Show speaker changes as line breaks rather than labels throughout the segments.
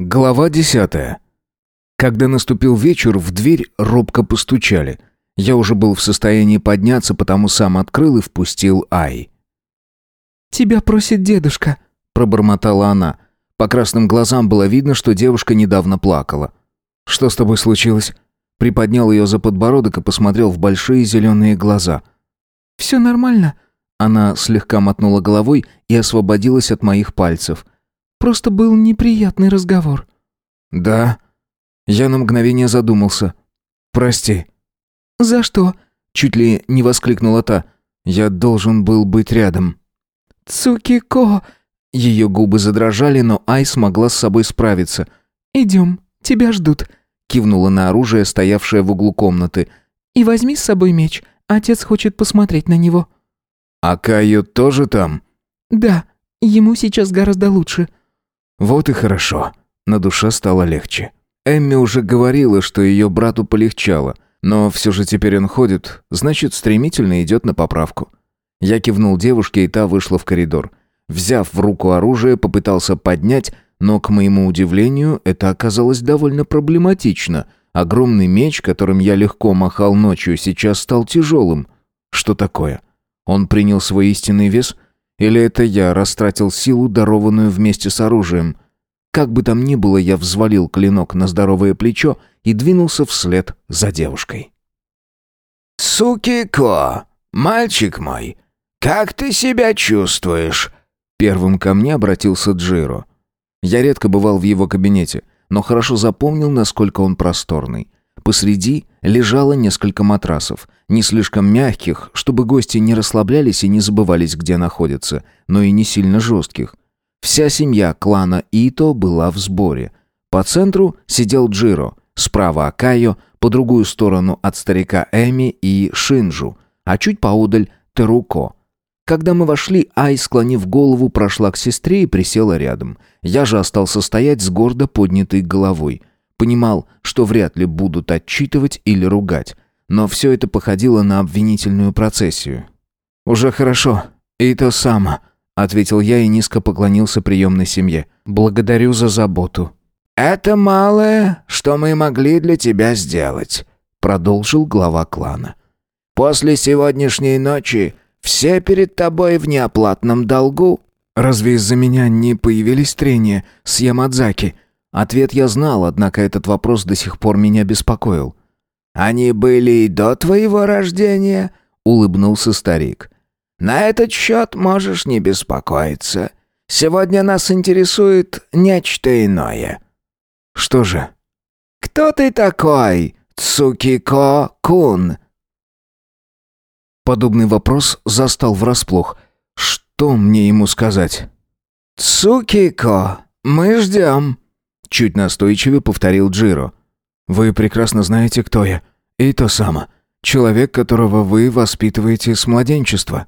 Глава десятая. Когда наступил вечер, в дверь робко постучали. Я уже был в состоянии подняться, потому сам открыл и впустил Ай.
«Тебя просит дедушка», — пробормотала она.
По красным глазам было видно, что девушка недавно плакала. «Что с тобой случилось?» Приподнял ее за подбородок и посмотрел в большие зеленые глаза.
«Все нормально».
Она слегка мотнула головой и освободилась от моих пальцев —
Просто был неприятный разговор».
«Да». Я на мгновение задумался. «Прости».
«За что?»
Чуть ли не воскликнула та. «Я должен был быть рядом».
«Цукико!»
Ее губы задрожали, но Ай смогла с собой справиться.
«Идем, тебя ждут», —
кивнула на оружие, стоявшее в углу комнаты.
«И возьми с собой меч. Отец хочет посмотреть на него».
«А Кайо тоже там?»
«Да, ему сейчас гораздо лучше».
Вот и хорошо. На душе стало легче. Эмми уже говорила, что ее брату полегчало, но все же теперь он ходит, значит, стремительно идет на поправку. Я кивнул девушке, и та вышла в коридор. Взяв в руку оружие, попытался поднять, но, к моему удивлению, это оказалось довольно проблематично. Огромный меч, которым я легко махал ночью, сейчас стал тяжелым. Что такое? Он принял свой истинный вес — или это я растратил силу, дарованную вместе с оружием? Как бы там ни было, я взвалил клинок на здоровое плечо и двинулся вслед за девушкой.
«Сукико, мальчик мой, как ты себя чувствуешь?»
Первым ко мне обратился Джиро. Я редко бывал в его кабинете, но хорошо запомнил, насколько он просторный. Посреди лежало несколько матрасов, не слишком мягких, чтобы гости не расслаблялись и не забывались, где находятся, но и не сильно жестких. Вся семья клана Ито была в сборе. По центру сидел Джиро, справа Акайо, по другую сторону от старика Эми и Шинджу, а чуть поодаль Теруко. Когда мы вошли, Ай, склонив голову, прошла к сестре и присела рядом. Я же остался стоять с гордо поднятой головой. Понимал, что вряд ли будут отчитывать или ругать, но все это походило на обвинительную процессию. «Уже хорошо, и то само», — ответил я и низко поклонился приемной семье. «Благодарю за заботу».
«Это малое, что мы могли для тебя сделать», — продолжил глава клана. «После сегодняшней ночи все перед тобой в неоплатном долгу».
«Разве из-за меня не появились трения с Ямадзаки?» Ответ я знал, однако этот вопрос до сих пор меня беспокоил.
«Они были и до твоего рождения», — улыбнулся старик. «На этот счет можешь не беспокоиться. Сегодня нас интересует нечто иное».
«Что же?»
«Кто ты такой, Цукико-кун?»
Подобный вопрос застал врасплох. Что мне ему сказать?
«Цукико, мы ждем»,
Чуть настойчивее повторил Джиро. «Вы прекрасно знаете, кто я. И то само. Человек, которого вы воспитываете с младенчества».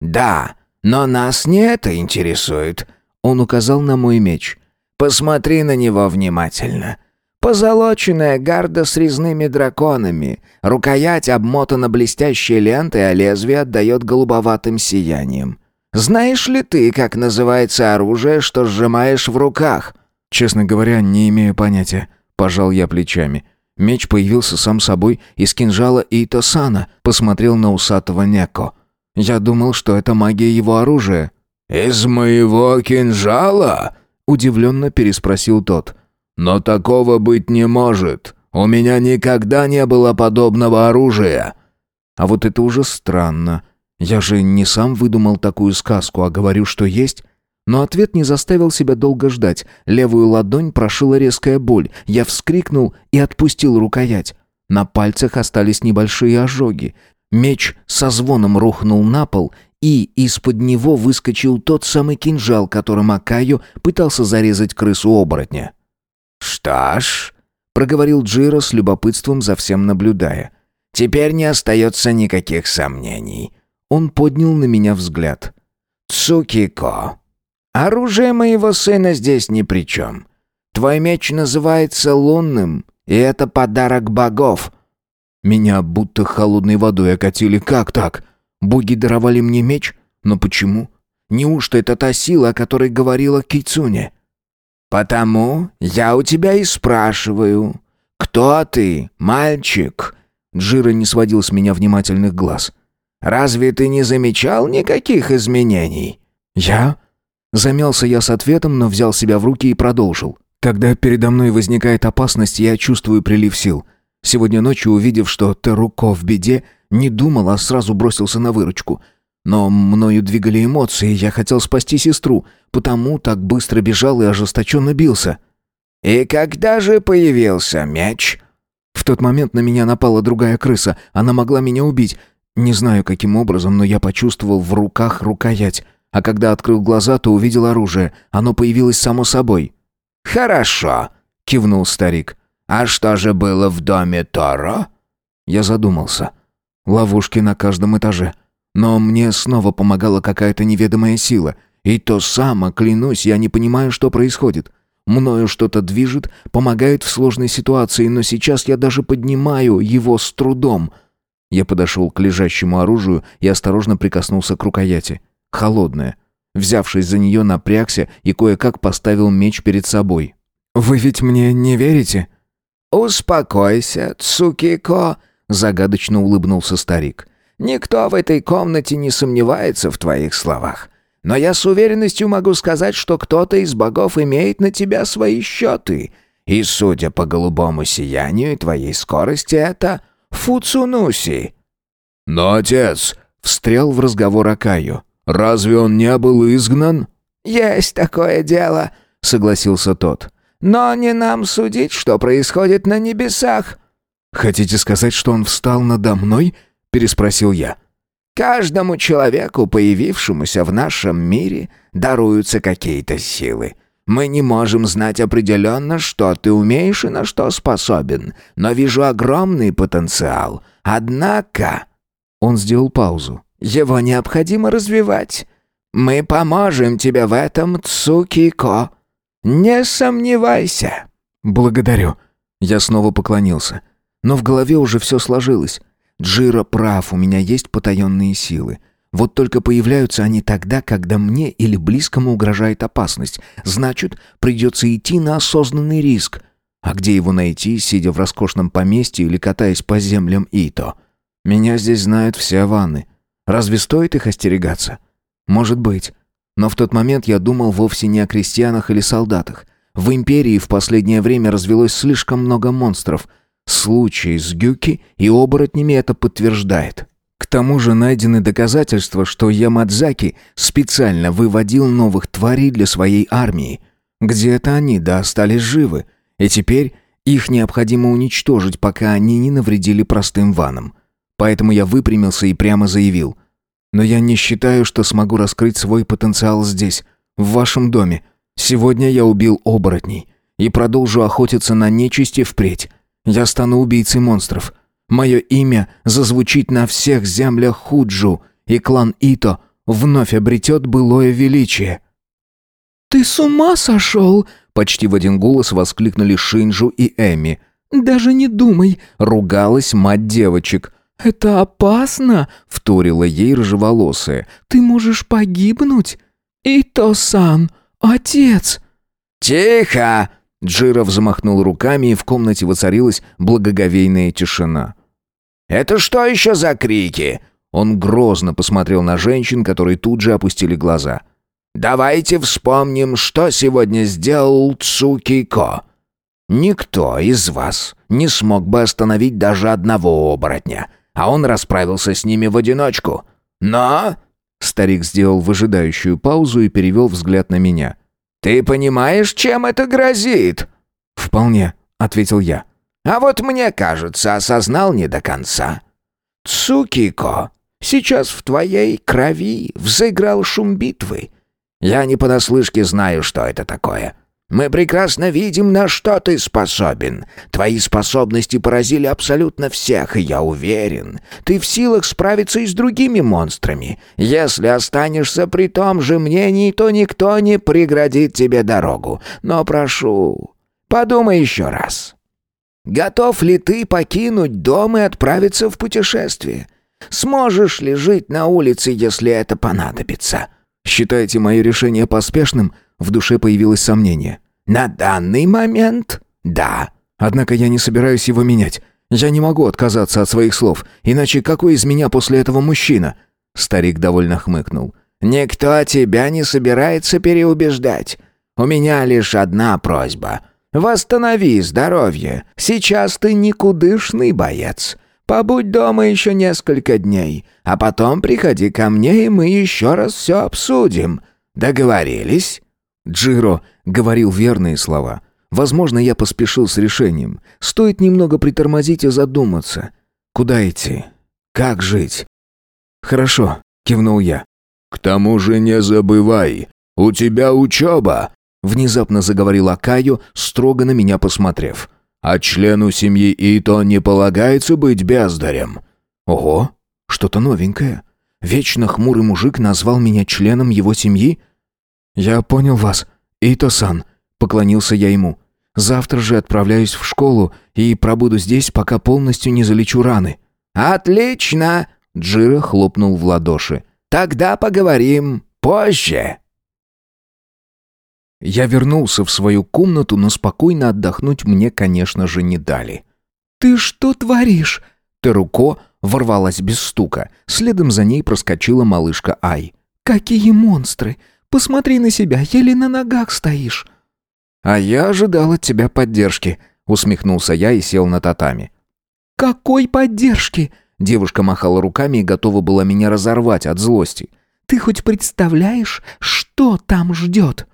«Да, но нас не это интересует», — он указал на мой меч. «Посмотри на него внимательно. Позолоченная гарда с резными драконами. Рукоять обмотана блестящей лентой, а лезвие отдает голубоватым сиянием. Знаешь ли ты, как называется оружие, что сжимаешь в руках?»
Честно говоря, не имею понятия. Пожал я плечами. Меч появился сам собой из кинжала Итосана, посмотрел на усатого Неко. Я думал, что это магия его оружия.
«Из моего кинжала?» — удивленно переспросил тот. «Но такого быть не может. У меня никогда не было подобного оружия».
А вот это уже странно. Я же не сам выдумал такую сказку, а говорю, что есть. Но ответ не заставил себя долго ждать. Левую ладонь прошила резкая боль. Я вскрикнул и отпустил рукоять. На пальцах остались небольшие ожоги. Меч со звоном рухнул на пол, и из-под него выскочил тот самый кинжал, которым Акаю пытался зарезать крысу-оборотня.
«Что ж», — проговорил Джиро с любопытством за всем наблюдая, — «теперь не остается никаких сомнений».
Он поднял на меня взгляд.
«Цукико, Оружие моего сына здесь ни при чем. Твой меч называется лунным, и это подарок богов».
Меня будто холодной водой окатили. Как так? Боги даровали мне меч? Но почему? Неужто это та сила, о которой говорила Кицуне?
Потому я у тебя и спрашиваю. Кто ты, мальчик?»
Джира не сводил с меня внимательных глаз.
«Разве ты не замечал никаких изменений?»
«Я?» Замялся я с ответом, но взял себя в руки и продолжил. «Когда передо мной возникает опасность, я чувствую прилив сил. Сегодня ночью, увидев, что Теруко в беде, не думал, а сразу бросился на выручку. Но мною двигали эмоции, я хотел спасти сестру, потому так быстро бежал и ожесточенно бился».
«И когда же появился мяч?»
В тот момент на меня напала другая крыса. Она могла меня убить. Не знаю, каким образом, но я почувствовал в руках рукоять. А когда открыл глаза, то увидел оружие. Оно появилось само собой.
«Хорошо», — кивнул старик. «А что же было в доме Торо?»
Я задумался. Ловушки на каждом этаже. Но мне снова помогала какая-то неведомая сила. И то само, клянусь, я не понимаю, что происходит. Мною что-то движет, помогает в сложной ситуации, но сейчас я даже поднимаю его с трудом. Я подошел к лежащему оружию и осторожно прикоснулся к рукояти. Холодная. Взявшись за нее, напрягся и кое-как поставил меч перед собой. «Вы ведь мне не верите?»
«Успокойся, Цукико», — загадочно улыбнулся старик. «Никто в этой комнате не сомневается в твоих словах. Но я с уверенностью могу сказать, что кто-то из богов имеет на тебя свои счеты. И, судя по голубому сиянию и твоей скорости, это Фуцунуси».
«Но отец», — встрял в разговор Акаю, — «разве он не был изгнан?»
«Есть такое дело», — согласился тот. «Но не нам судить, что происходит на небесах».
«Хотите сказать, что он встал надо мной?» — переспросил я.
Каждому человеку, появившемуся в нашем мире, даруются какие-то силы. Мы не можем знать определенно, что ты умеешь и на что способен, но вижу огромный потенциал. Однако...» Он сделал паузу. «Его необходимо развивать. Мы поможем тебе в этом, Цукико. Не сомневайся».
«Благодарю». Я снова поклонился. Но в голове уже все сложилось. Джира прав, у меня есть потаенные силы. Вот только появляются они тогда, когда мне или близкому угрожает опасность. Значит, придется идти на осознанный риск. А где его найти, сидя в роскошном поместье или катаясь по землям Ито? Меня здесь знают все ванны. Разве стоит их остерегаться? Может быть. Но в тот момент я думал вовсе не о крестьянах или солдатах. В империи в последнее время развелось слишком много монстров — Случай с Гюки и оборотнями это подтверждает. К тому же найдены доказательства, что Ямадзаки специально выводил новых тварей для своей армии. Где-то они, да, остались живы. И теперь их необходимо уничтожить, пока они не навредили простым ванам. Поэтому я выпрямился и прямо заявил. «Но я не считаю, что смогу раскрыть свой потенциал здесь, в вашем доме. Сегодня я убил оборотней и продолжу охотиться на нечисти впредь. Я стану убийцей монстров. Мое имя зазвучит на всех землях Худжу, и клан Ито вновь обретет былое величие».
«Ты с ума сошел?» — почти в один голос воскликнули Шинджу и Эми. «Даже не думай!» — ругалась мать девочек. «Это опасно!» — вторила ей рыжеволосая. «Ты можешь погибнуть!» «Ито-сан! Отец!»
«Тихо!»
Джира взмахнул руками, и в комнате воцарилась благоговейная тишина.
«Это что еще за крики?»
Он грозно посмотрел на женщин, которые тут же опустили глаза.
«Давайте вспомним, что сегодня сделал Цукико. Никто из вас не смог бы остановить даже одного оборотня, а он расправился с ними в одиночку. Но...»
Старик сделал выжидающую паузу и перевел взгляд на меня.
«Ты понимаешь, чем это грозит?»
«Вполне», — ответил я.
«А вот мне кажется, осознал не до конца. Цукико, сейчас в твоей крови взыграл шум битвы. Я не понаслышке знаю, что это такое. Мы прекрасно видим, на что ты способен. Твои способности поразили абсолютно всех, и я уверен, ты в силах справиться и с другими монстрами. Если останешься при том же мнении, то никто не преградит тебе дорогу. Но прошу, подумай еще раз. Готов ли ты покинуть дом и отправиться в путешествие? Сможешь ли жить на улице, если это понадобится?»
«Считаете мое решение поспешным?» В душе появилось сомнение.
На данный момент — да.
Однако я не собираюсь его менять. Я не могу отказаться от своих слов, иначе какой из меня после этого мужчина?» Старик довольно хмыкнул.
«Никто тебя не собирается переубеждать. У меня лишь одна просьба. Восстанови здоровье. Сейчас ты никудышный боец. Побудь дома еще несколько дней, а потом приходи ко мне, и мы еще раз все обсудим. Договорились?»
Джиро говорил верные слова. Возможно, я поспешил с решением. Стоит немного притормозить и задуматься. Куда идти? Как жить? «Хорошо», — кивнул я.
«К тому же не забывай, у тебя учеба», — внезапно заговорил Акаю, строго на меня посмотрев. «А члену семьи Ито не полагается быть бездарем».
«Ого, что-то новенькое. Вечно хмурый мужик назвал меня членом его семьи?» «Я понял вас, Ито-сан», — поклонился я ему. «Завтра же отправляюсь в школу и пробуду здесь, пока полностью не залечу раны».
«Отлично!» — Джира хлопнул в ладоши. «Тогда поговорим позже».
Я вернулся в свою комнату, но спокойно отдохнуть мне, конечно же, не дали.
«Ты что творишь?»
Теруко ворвалась без стука. Следом за ней проскочила малышка Ай.
«Какие монстры! Посмотри на себя, еле на ногах стоишь».
«А я ожидал от тебя поддержки», — усмехнулся я и сел на татами.
«Какой поддержки?»
Девушка махала руками и готова была меня разорвать от злости.
«Ты хоть представляешь, что там ждет?»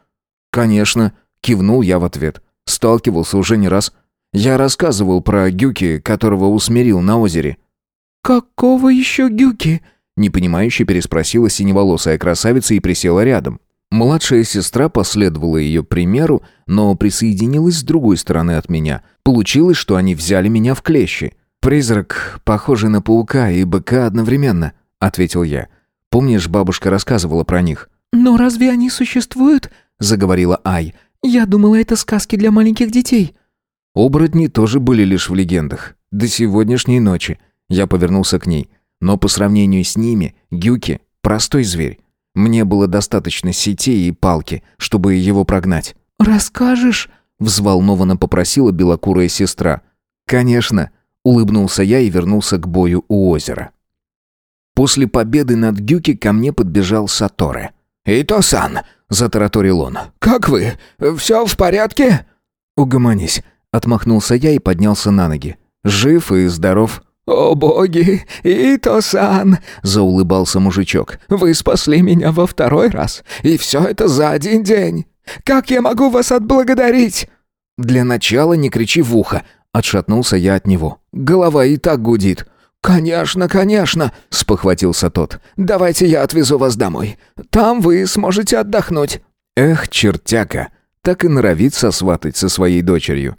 «Конечно», — кивнул я в ответ. Сталкивался уже не раз. Я рассказывал про Гюки, которого усмирил на озере.
«Какого еще Гюки?»
Непонимающе переспросила синеволосая красавица и присела рядом. Младшая сестра последовала ее примеру, но присоединилась с другой стороны от меня. Получилось, что они взяли меня в клещи. «Призрак, похожий на паука и быка одновременно», — ответил я. «Помнишь, бабушка рассказывала про них?»
«Но разве они существуют?» — заговорила Ай. «Я думала, это сказки для маленьких детей».
Оборотни тоже были лишь в легендах. До сегодняшней ночи. Я повернулся к ней. Но по сравнению с ними, Гюки — простой зверь. Мне было достаточно сетей и палки, чтобы его прогнать.
«Расскажешь?» — взволнованно попросила белокурая сестра.
«Конечно», — улыбнулся я и вернулся к бою у озера. После победы над Гюки ко мне подбежал Саторе.
«Ито-сан!» — затараторил он. «Как вы? Все в порядке?»
«Угомонись», — отмахнулся я и поднялся на ноги. «Жив и здоров».
«О боги, Ито-сан!» — заулыбался мужичок. «Вы спасли меня во второй раз, и все это за один день. Как я могу вас отблагодарить?»
«Для начала не кричи в ухо», — отшатнулся я от него. «Голова и так гудит».
«Конечно, конечно», — спохватился тот. «Давайте я отвезу вас домой. Там вы сможете отдохнуть».
«Эх, чертяка, так и норовит сосватать со своей дочерью».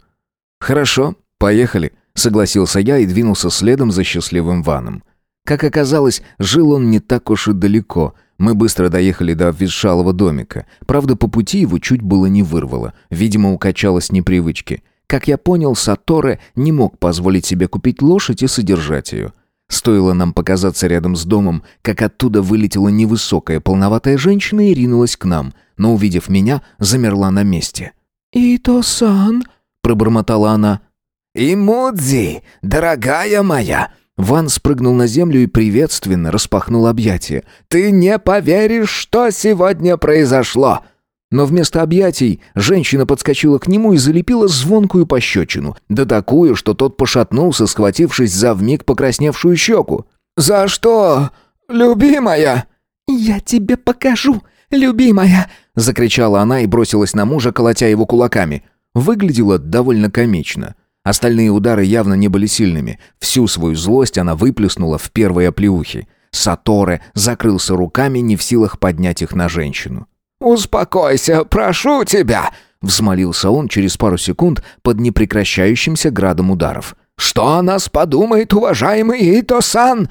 «Хорошо, поехали», — согласился я и двинулся следом за счастливым Ваном. Как оказалось, жил он не так уж и далеко. Мы быстро доехали до обветшалого домика. Правда, по пути его чуть было не вырвало. Видимо, укачалось непривычки. Как я понял, Саторе не мог позволить себе купить лошадь и содержать ее. Стоило нам показаться рядом с домом, как оттуда вылетела невысокая полноватая женщина и ринулась к нам, но, увидев меня, замерла на месте.
«Ито-сан», — пробормотала она.
«Имудзи, дорогая моя!»
Ван спрыгнул на землю и приветственно распахнул объятия.
«Ты не поверишь, что сегодня произошло!»
Но вместо объятий женщина подскочила к нему и залепила звонкую пощечину, да такую, что тот пошатнулся, схватившись за вмиг покрасневшую щеку.
«За что, любимая?»
«Я тебе покажу, любимая!»
— закричала она и бросилась на мужа, колотя его кулаками. Выглядело довольно комично. Остальные удары явно не были сильными. Всю свою злость она выплеснула в первые оплеухи. Саторе закрылся руками, не в силах поднять их на женщину.
«Успокойся, прошу тебя!» — взмолился он через пару секунд под непрекращающимся градом ударов. «Что о нас подумает уважаемый Ито-сан?»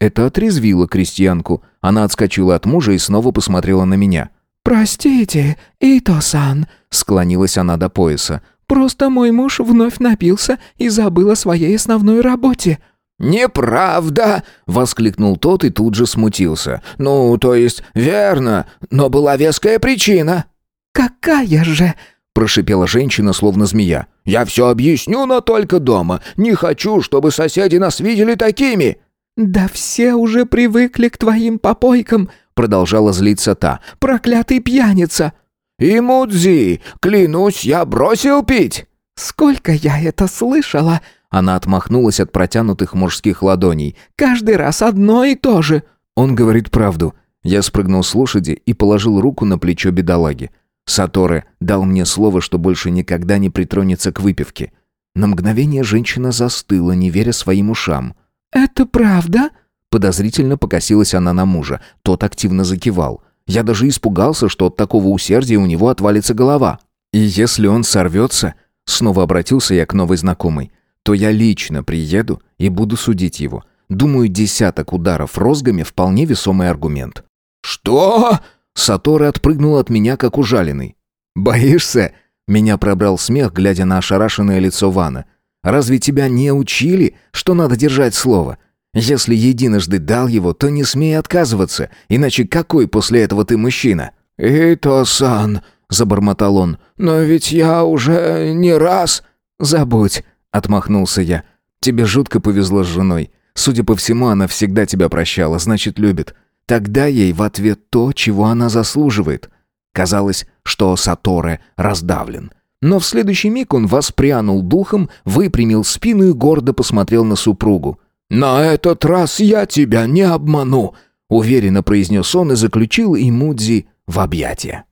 Это отрезвило крестьянку. Она отскочила от мужа и снова посмотрела на меня.
«Простите, Ито-сан», — склонилась она до пояса. «Просто мой муж вновь напился и забыл о своей основной работе».
«Неправда!» — воскликнул тот и тут же смутился. «Ну, то есть, верно, но была веская причина».
«Какая же?»
— прошипела женщина, словно змея.
«Я все объясню, но только дома. Не хочу, чтобы соседи нас видели такими!»
«Да все уже привыкли к твоим попойкам!» Продолжала злиться та. «Проклятый пьяница!»
«И Мудзи, клянусь, я бросил пить!»
«Сколько я это слышала!» Она отмахнулась от протянутых мужских ладоней. «Каждый раз одно и то же!»
Он говорит правду. Я спрыгнул с лошади и положил руку на плечо бедолаги. Саторе дал мне слово, что больше никогда не притронется к выпивке. На мгновение женщина застыла, не веря своим ушам.
«Это правда?»
Подозрительно покосилась она на мужа. Тот активно закивал. Я даже испугался, что от такого усердия у него отвалится голова. И если он сорвется, снова обратился я к новой знакомой, то я лично приеду и буду судить его. Думаю, десяток ударов розгами вполне весомый аргумент.
«Что?»
Саторы отпрыгнул от меня, как ужаленный. «Боишься?» Меня пробрал смех, глядя на ошарашенное лицо Вана. «Разве тебя не учили, что надо держать слово? Если единожды дал его, то не смей отказываться, иначе какой после этого ты мужчина?»
«Ито-сан», — забормотал он, — «но ведь я уже не раз...»
«Забудь», — отмахнулся я. «Тебе жутко повезло с женой. Судя по всему, она всегда тебя прощала, значит, любит. Тогда ей в ответ то, чего она заслуживает». Казалось, что Саторе раздавлен. Но в следующий миг он воспрянул духом, выпрямил спину и гордо посмотрел на супругу.
«На этот раз я тебя не обману», — уверенно произнес он и заключил Имудзи в объятия.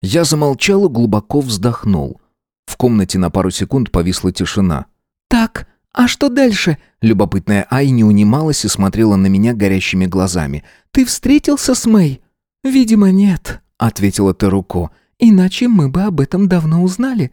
Я замолчал и глубоко вздохнул. В комнате на пару секунд повисла тишина.
«Так, а что дальше?»
Любопытная Ай не унималась и смотрела на меня горящими глазами.
«Ты встретился с Мэй?» «Видимо, нет», — ответила Теруко. «Иначе мы бы об этом давно узнали.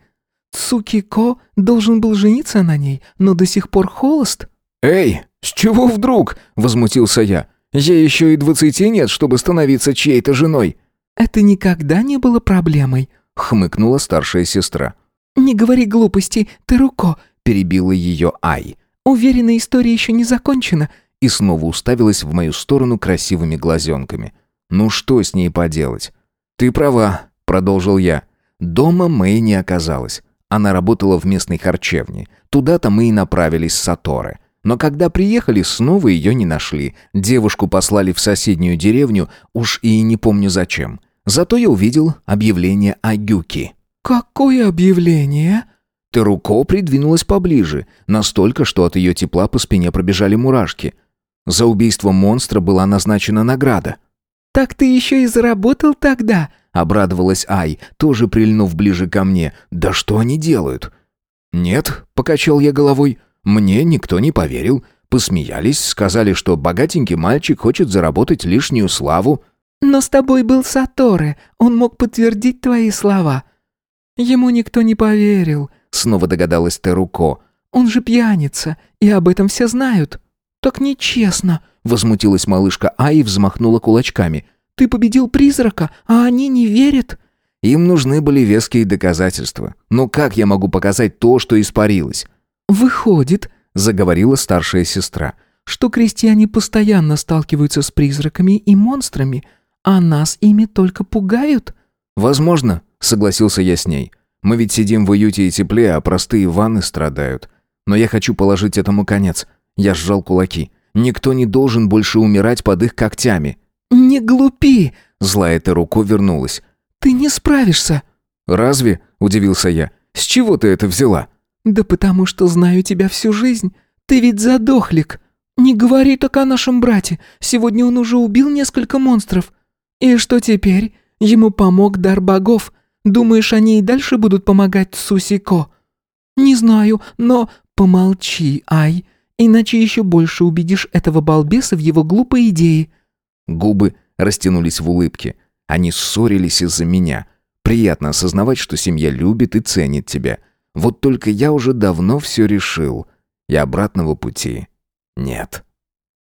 Цукико должен был жениться на ней, но до сих пор холост».
«Эй, с чего вдруг?» — возмутился я. «Ей еще и двадцати нет, чтобы становиться чьей-то женой».
«Это никогда не было проблемой», —
хмыкнула старшая сестра.
«Не говори глупостей, Теруко», — перебила ее Ай. «Уверена, история еще не закончена».
И снова уставилась в мою сторону красивыми глазенками. «Ну что с ней поделать?» «Ты права», — продолжил я. Дома Мэй не оказалась. Она работала в местной харчевне. Туда-то мы и направились с Саторы. Но когда приехали, снова ее не нашли. Девушку послали в соседнюю деревню, уж и не помню зачем. Зато я увидел объявление о Гюки.
«Какое объявление?»
Теруко придвинулась поближе, настолько, что от ее тепла по спине пробежали мурашки. За убийство монстра была назначена награда.
«Так ты еще и заработал тогда?»
— обрадовалась Ай, тоже прильнув ближе ко мне. «Да что они делают?» «Нет», — покачал я головой, мне никто не поверил. Посмеялись, сказали, что богатенький мальчик хочет заработать лишнюю славу.
«Но с тобой был Саторе, он мог подтвердить твои слова». «Ему никто не поверил», — снова догадалась Теруко. «Он же пьяница, и об этом все знают». «Так нечестно», — возмутилась малышка А и взмахнула кулачками. «Ты победил призрака, а они не верят».
Им нужны были веские доказательства. Но как я могу показать то, что испарилось?
«Выходит», — заговорила старшая сестра, «что крестьяне постоянно сталкиваются с призраками и монстрами, а нас ими только пугают?»
«Возможно», — согласился я с ней. «Мы ведь сидим в уюте и тепле, а простые ванны страдают. Но я хочу положить этому конец». Я сжал кулаки. «Никто не должен больше умирать под их когтями».
«Не глупи!»
— злая руку вернулась.
«Ты не справишься».
«Разве?» — удивился я. «С чего ты это взяла?»
«Да потому что знаю тебя всю жизнь. Ты ведь задохлик. Не говори так о нашем брате. Сегодня он уже убил несколько монстров. И что теперь? Ему помог дар богов. Думаешь, они и дальше будут помогать Сусико? Не знаю, но помолчи, Ай, иначе еще больше убедишь этого балбеса в его глупой идее».
Губы растянулись в улыбке. Они ссорились из-за меня. Приятно осознавать, что семья любит и ценит тебя. Вот только я уже давно все решил, и обратного пути нет.